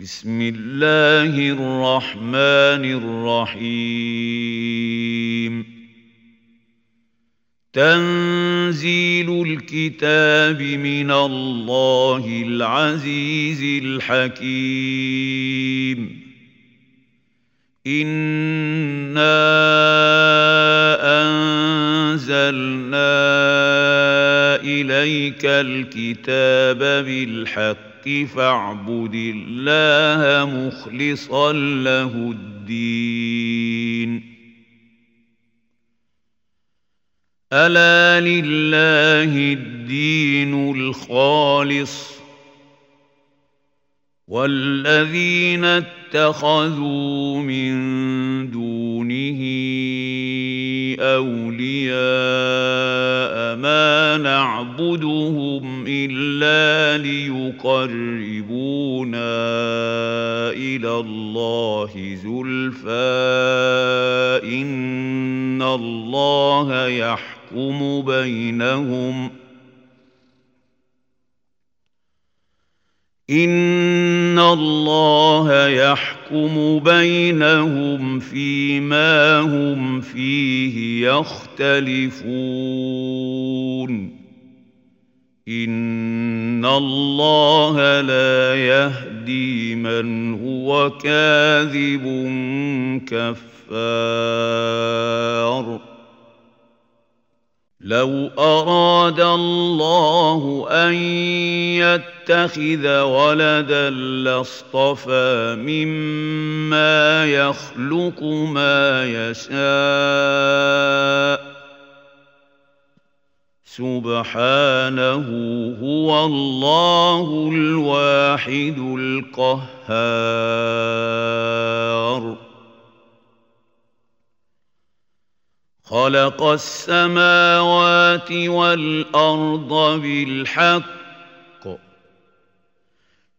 بسم الله الرحمن الرحيم. تنزيل الكتاب من الله العزيز الحكيم. انا انزلنا اليك الكتاب بالحق فاعبد الله مخلصا له الدين. ألا لله الدين الخالص؟ والذين اتخذوا من دونه أولياء ما نعبدهم الا ليقربونا إلى الله زلفى. إن الله يحكم بينهم. إن الله يحكم بينهم فيما هم فيه يختلفون. ان الله لا يهدي من هو كاذب كفار. لو اراد الله ان يتخذ ولدا لاصطفى مما يخلق ما يشاء سبحانه هو الله الواحد القهار. خلق السماوات والأرض بالحق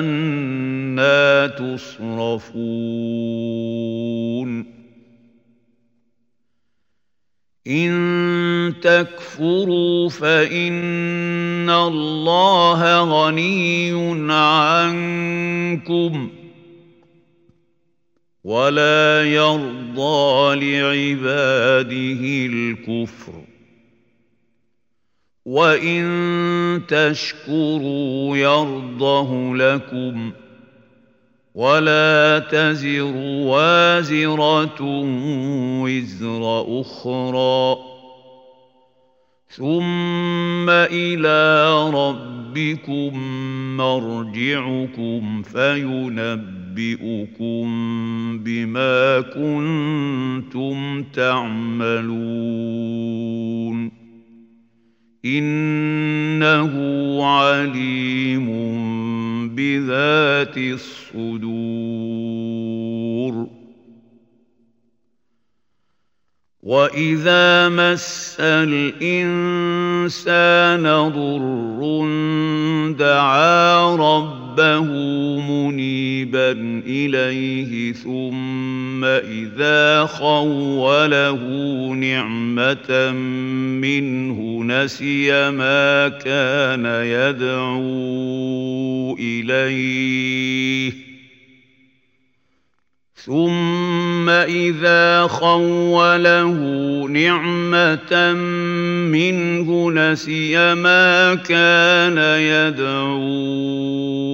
فانا تصرفون. إن تكفروا فإن الله غني عنكم ولا يرضى لعباده الكفر. وان تشكروا يرضه لكم ولا تزر وازره وزر أخرى ثم إلى ربكم مرجعكم فينبئ ينبئكم بما كنتم تعملون إنه عليم بذات الصدور. وإذا مس الإنسان ضر دعا ربه منيبا إليه ثم إذا خوله نعمة منه نسي ما كان يدعو إليه. ثم إذا خوله نعمة منه نسي ما كان يدعو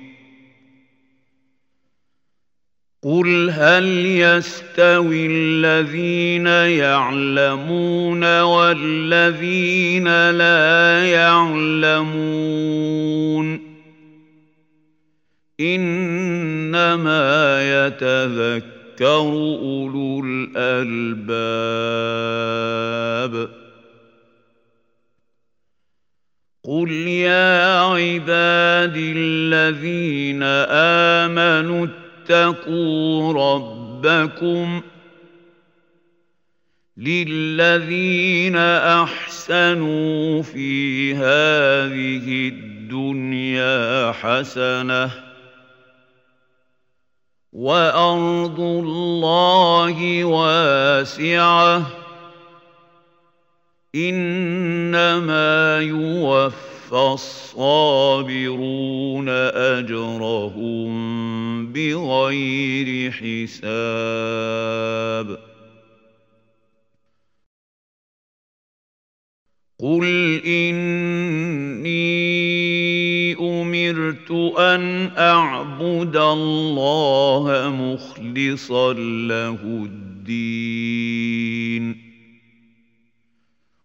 قل هل يستوي الذين يعلمون والذين لا يعلمون انما يتذكر اولو الالباب قل يا عبادي الذين امنوا اتقوا ربكم للذين أحسنوا في هذه الدنيا حسنة وأرض الله واسعة إنما يوفى فالصابرون أجرهم بغير حساب. قل إني أمرت أن أعبد الله مخلصا له الدين.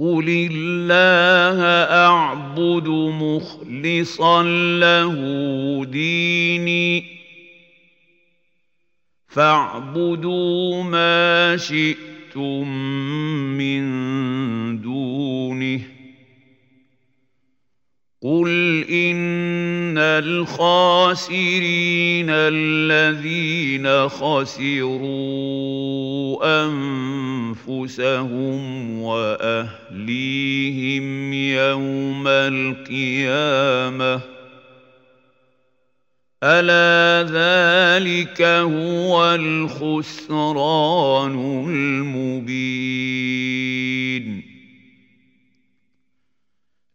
قل الله اعبد مخلصا له ديني فاعبدوا ما شئتم من دونه قل ان الخاسرين الذين خسروا انفسهم واهليهم يوم القيامه الا ذلك هو الخسران المبين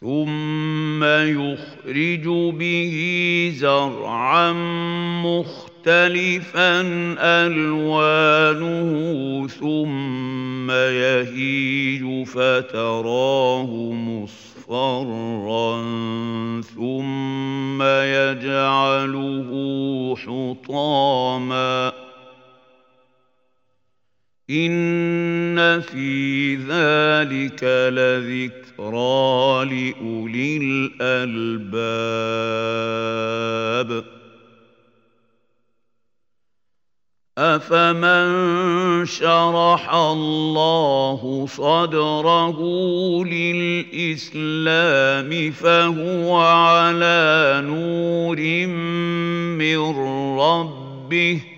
ثم يخرج به زرعا مختلفا الوانه ثم يهيج فتراه مصفرا ثم يجعله حطاما ان في ذلك لذكرى لاولي الألباب. أفمن شرح الله صدره للإسلام فهو على نور من ربه.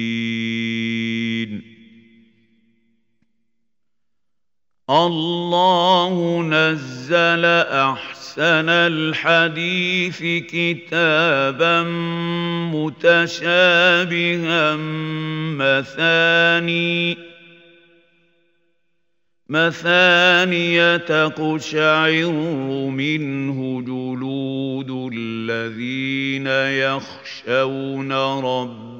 الله نزل أحسن الحديث كتابا متشابها مثاني مثانية تقشعر منه جلود الذين يخشون ربهم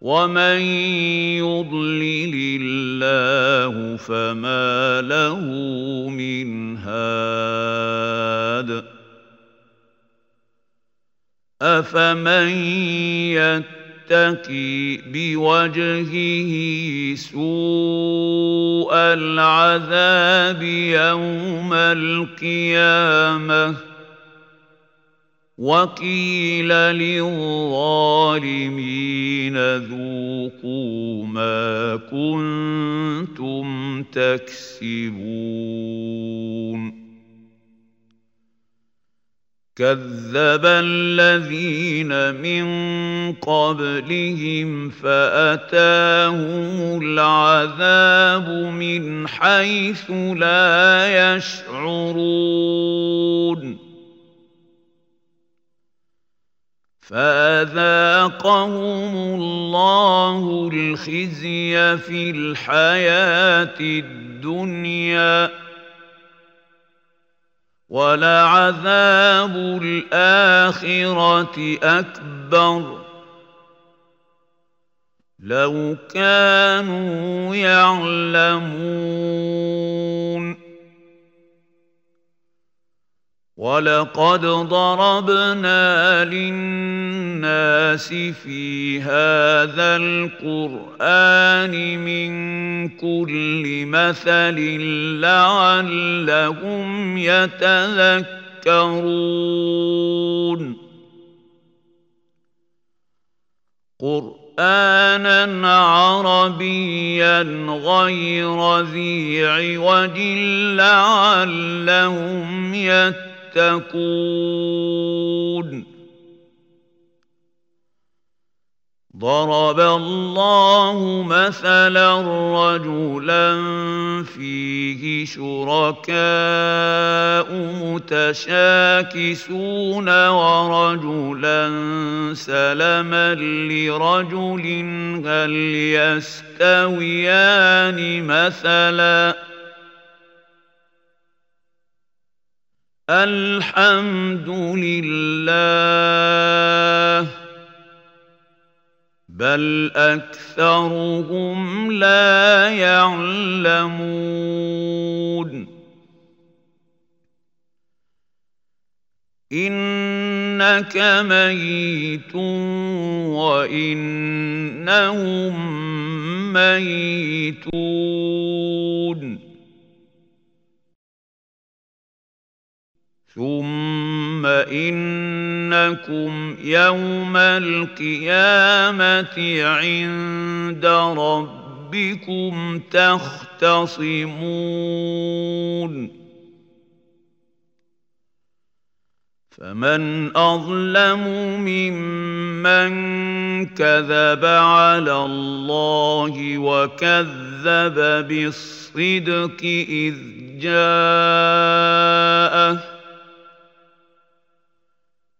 ومن يضلل الله فما له من هاد افمن يتقي بوجهه سوء العذاب يوم القيامه وقيل للظالمين ذوقوا ما كنتم تكسبون كذب الذين من قبلهم فاتاهم العذاب من حيث لا يشعرون فأذاقهم الله الخزي في الحياة الدنيا ولعذاب الآخرة أكبر. لو كانوا يعلمون ولقد ضربنا للناس في هذا القران من كل مثل لعلهم يتذكرون قرانا عربيا غير ذي عوج لعلهم يتذكرون يتقون. ضرب الله مثلا رجلا فيه شركاء متشاكسون ورجلا سلما لرجل هل يستويان مثلاً. الحمد لله. بل أكثرهم لا يعلمون. إنك ميت وإنهم ميتون. ثم انكم يوم القيامه عند ربكم تختصمون فمن اظلم ممن كذب على الله وكذب بالصدق اذ جاءه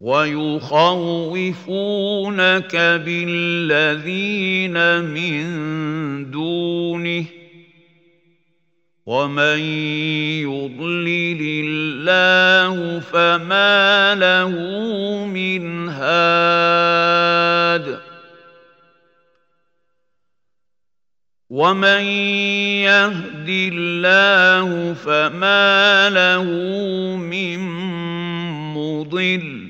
ويخوفونك بالذين من دونه ومن يضلل الله فما له من هاد ومن يهد الله فما له من مضل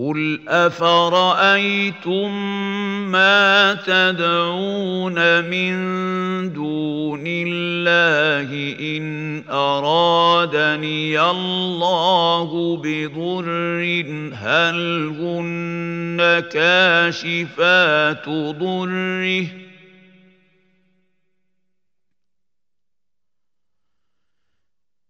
قل افرايتم ما تدعون من دون الله ان ارادني الله بضر هل هن كاشفات ضره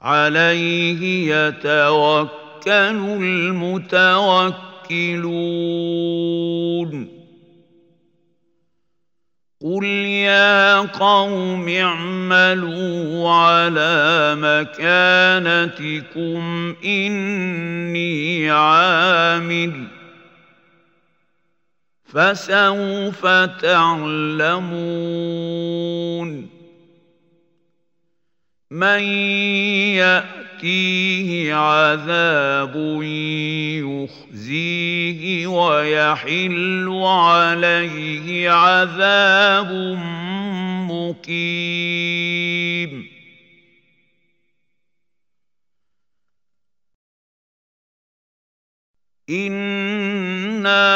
عليه يتوكل المتوكلون. قل يا قوم اعملوا على مكانتكم إني عامل. فسوف تعلمون. من ياتيه عذاب يخزيه ويحل عليه عذاب مقيم انا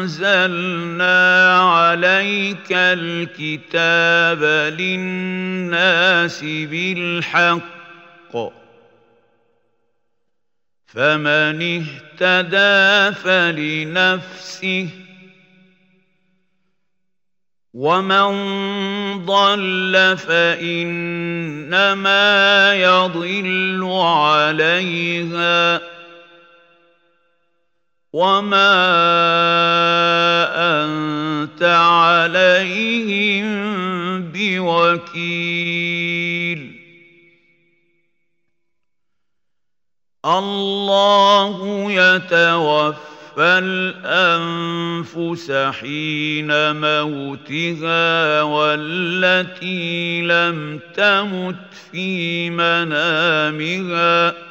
انزلنا عليك الكتاب للناس بالحق فمن اهتدى فلنفسه ومن ضل فانما يضل عليها وما انت عليهم بوكيل الله يتوفى الانفس حين موتها والتي لم تمت في منامها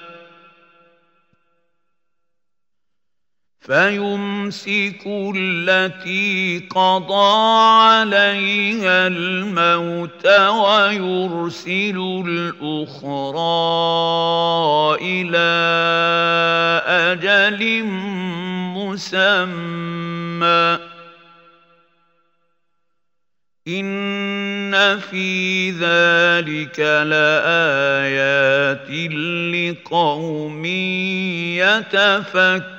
فيمسك التي قضى عليها الموت ويرسل الأخرى إلى أجل مسمى. إن في ذلك لآيات لقوم يتفكرون.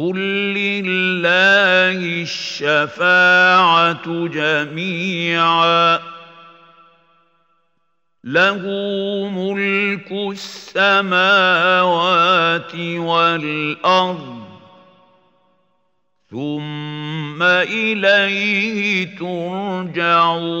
قل لله الشفاعه جميعا له ملك السماوات والارض ثم اليه ترجعون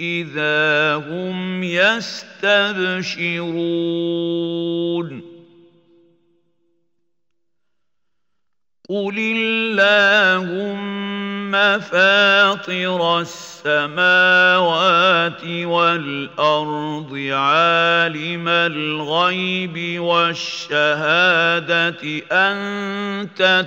إذا هم يستبشرون. قل اللهم فاطر السماوات والارض عالم الغيب والشهاده انت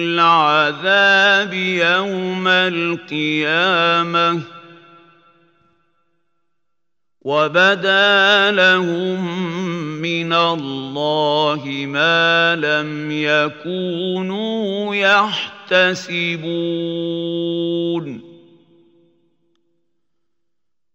العذاب يوم القيامة. وبدا لهم من الله ما لم يكونوا يحتسبون.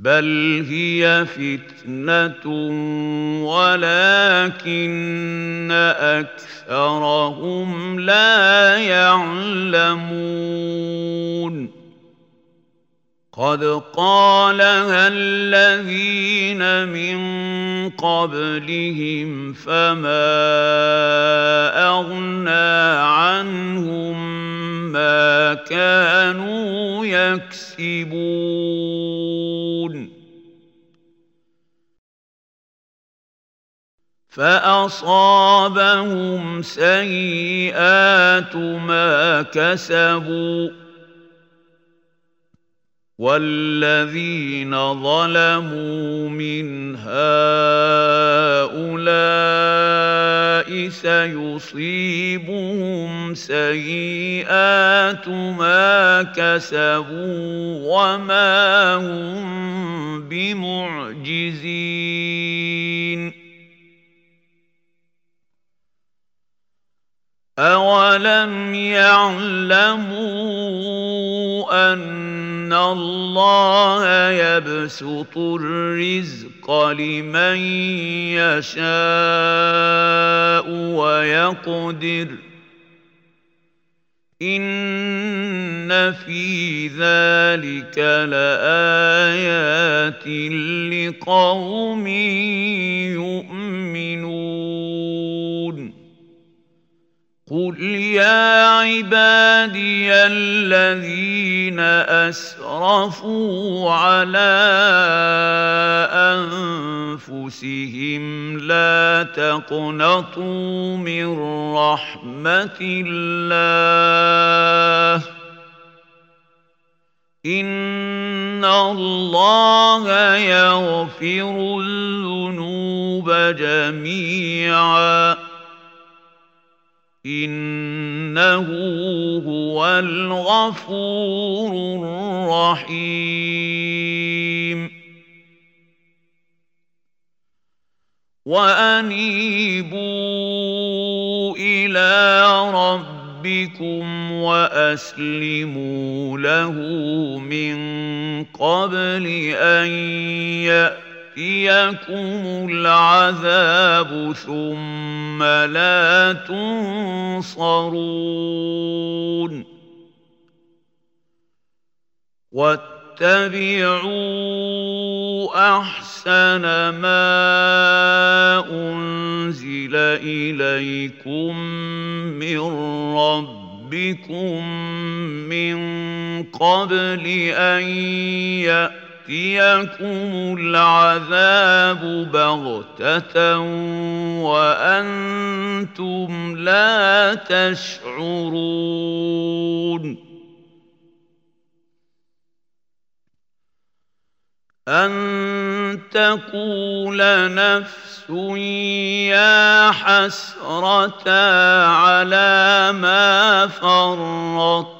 بل هي فتنه ولكن اكثرهم لا يعلمون قد قالها الذين من قبلهم فما اغنى عنهم ما كانوا يكسبون فاصابهم سيئات ما كسبوا والذين ظلموا من هؤلاء سيصيبهم سيئات ما كسبوا وما هم بمعجزين. أولم يعلموا أن الله يبسط الرزق لمن يشاء ويقدر إن في ذلك لآيات لقوم يؤمنون قل يا عبادي الذين اسرفوا على انفسهم لا تقنطوا من رحمه الله ان الله يغفر الذنوب جميعا إنه هو الغفور الرحيم. وأنيبوا إلى ربكم وأسلموا له من قبل أن يأتي ياتيكم العذاب ثم لا تنصرون واتبعوا احسن ما انزل اليكم من ربكم من قبل ان ياتي ياتيكم العذاب بغته وأنتم لا تشعرون أن تقول نفس يا حسرة على ما فرطت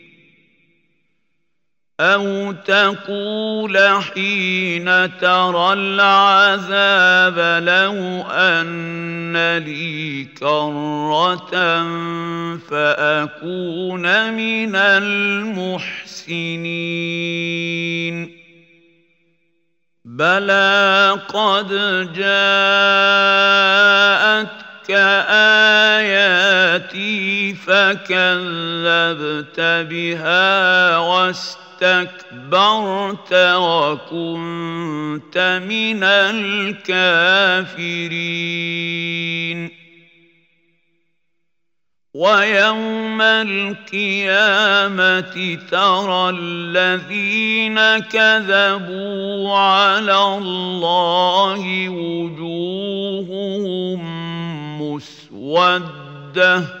أو تقول حين ترى العذاب لو أن لي كرة فأكون من المحسنين بلى قد جاءتك آياتي فكذبت بها واستكبرت اسْتَكْبَرْتَ وَكُنْتَ مِنَ الْكَافِرِينَ. وَيَوْمَ الْقِيَامَةِ تَرَى الَّذِينَ كَذَبُوا عَلَى اللَّهِ وُجُوهُهُم مُّسْوَدَّةٌ.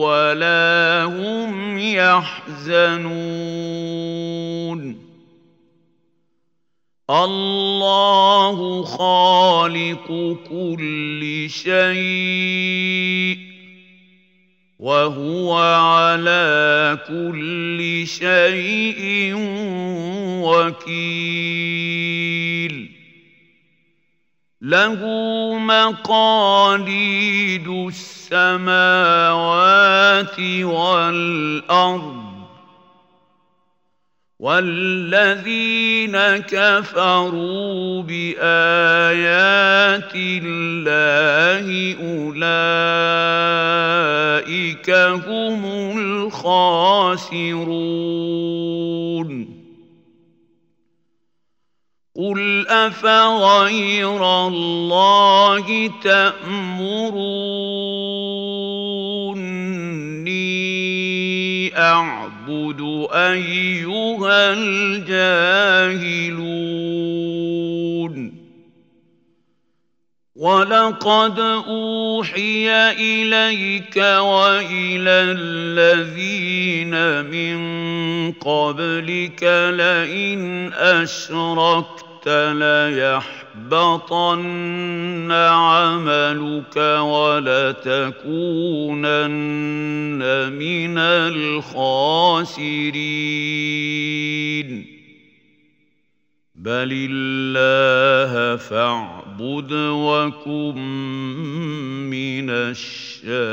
ولا هم يحزنون. الله خالق كل شيء وهو على كل شيء وكيل. له مقاليد السماوات والأرض والذين كفروا بآيات الله أولئك هم الخاسرون. قل افغير الله تامروني اعبد ايها الجاهلون ولقد اوحي اليك والى الذين من قبلك لئن اشركت ليحبطن عملك ولتكونن من الخاسرين بل الله فاعبد وكن من الشاكرين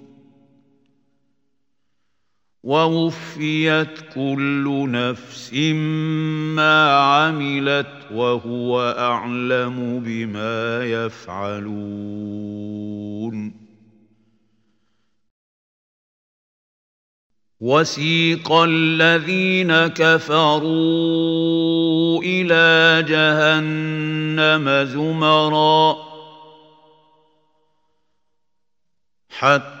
ووفيت كل نفس ما عملت وهو أعلم بما يفعلون. وسيق الذين كفروا إلى جهنم زمرا حتى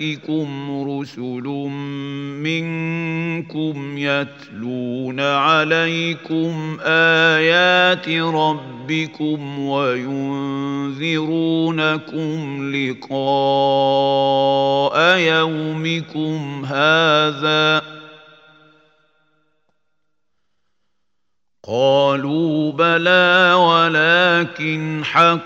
ياتكم رسل منكم يتلون عليكم آيات ربكم وينذرونكم لقاء يومكم هذا قالوا بلى ولكن حق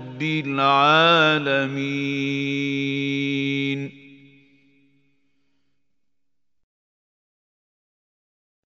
العالمين.